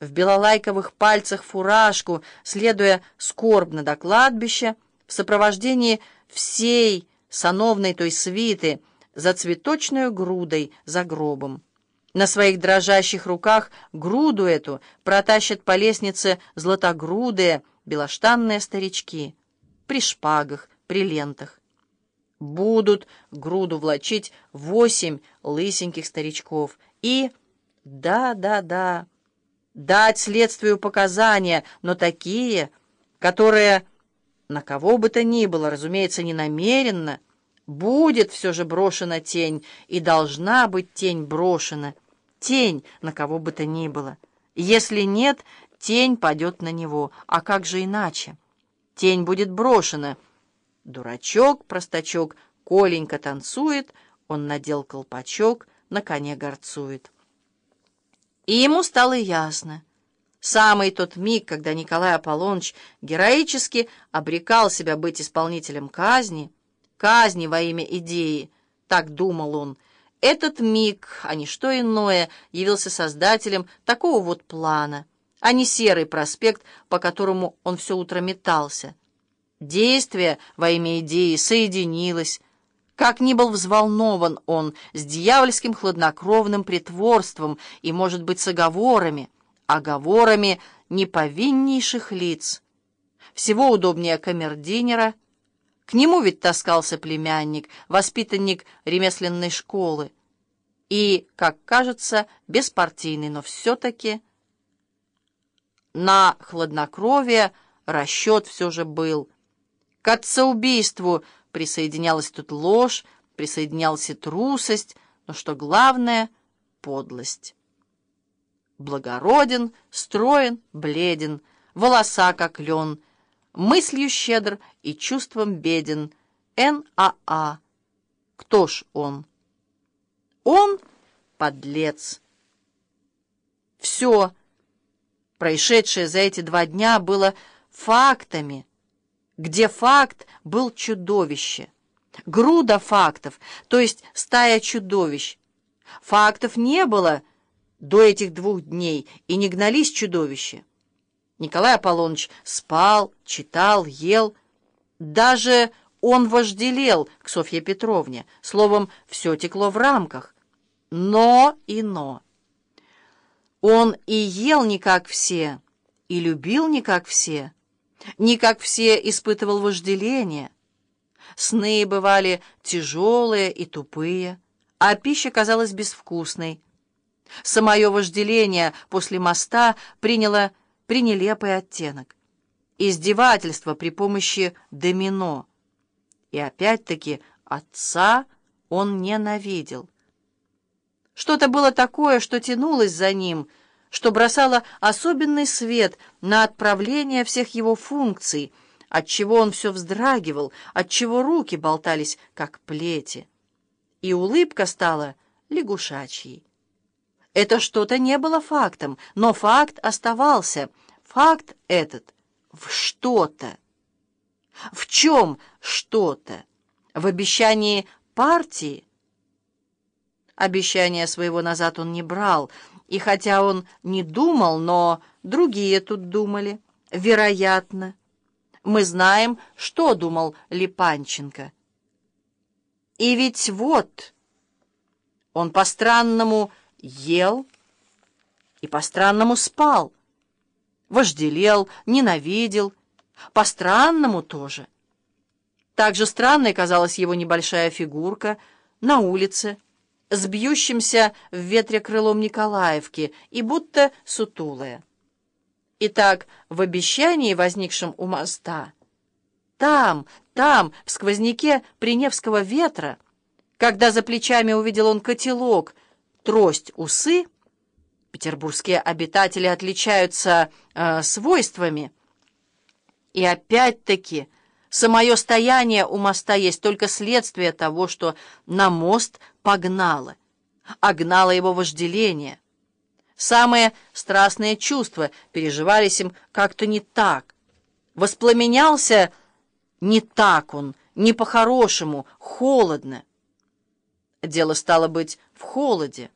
в белолайковых пальцах фуражку, следуя скорбно до кладбища, в сопровождении всей сановной той свиты, за цветочную грудой, за гробом. На своих дрожащих руках груду эту протащат по лестнице златогрудые, белоштанные старички, при шпагах, при лентах. Будут груду влачить восемь лысеньких старичков и... Да, да, да дать следствию показания, но такие, которые, на кого бы то ни было, разумеется, не намеренно, будет все же брошена тень, и должна быть тень брошена, тень на кого бы то ни было. Если нет, тень падет на него, а как же иначе? Тень будет брошена. Дурачок, простачок, Коленька танцует, он надел колпачок, на коне горцует. И ему стало ясно. Самый тот миг, когда Николай Аполлоныч героически обрекал себя быть исполнителем казни, казни во имя идеи, так думал он, этот миг, а не что иное, явился создателем такого вот плана, а не серый проспект, по которому он все утро метался. Действие во имя идеи соединилось, как ни был взволнован он с дьявольским хладнокровным притворством и, может быть, с оговорами, оговорами неповиннейших лиц. Всего удобнее камердинера. К нему ведь таскался племянник, воспитанник ремесленной школы. И, как кажется, беспартийный, но все-таки на хладнокровие расчет все же был. К отцеубийству – Присоединялась тут ложь, присоединялась и трусость, но что главное — подлость. Благороден, строен, бледен, волоса как лен, мыслью щедр и чувством беден. Н.А.А. А. Кто ж он? Он — подлец. Все, происшедшее за эти два дня, было фактами — где факт был чудовище. Груда фактов, то есть стая чудовищ. Фактов не было до этих двух дней, и не гнались чудовища. Николай Аполлоныч спал, читал, ел. Даже он вожделел к Софье Петровне. Словом, все текло в рамках. Но и но. Он и ел не как все, и любил не как все не как все испытывал вожделение. Сны бывали тяжелые и тупые, а пища казалась безвкусной. Самое вожделение после моста приняло пренелепый оттенок. Издевательство при помощи домино. И опять-таки отца он ненавидел. Что-то было такое, что тянулось за ним — что бросало особенный свет на отправление всех его функций, отчего он все вздрагивал, отчего руки болтались, как плети. И улыбка стала лягушачьей. Это что-то не было фактом, но факт оставался. Факт этот в что-то. В чем что-то? В обещании партии? Обещания своего назад он не брал, и хотя он не думал, но другие тут думали. Вероятно. Мы знаем, что думал Липанченко. И ведь вот он по-странному ел и по-странному спал, вожделел, ненавидел, по-странному тоже. Так же странной казалась его небольшая фигурка на улице, с бьющимся в ветре крылом Николаевки и будто сутулая. Итак, в обещании, возникшем у моста, там, там, в сквозняке Приневского ветра, когда за плечами увидел он котелок, трость, усы, петербургские обитатели отличаются э, свойствами, и опять-таки Самое стояние у моста есть только следствие того, что на мост погнало, а гнало его вожделение. Самые страстные чувства переживались им как-то не так. Воспламенялся не так он, не по-хорошему, холодно. Дело стало быть в холоде.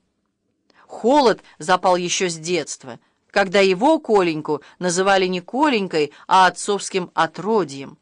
Холод запал еще с детства, когда его Коленьку называли не Коленькой, а отцовским отродьем.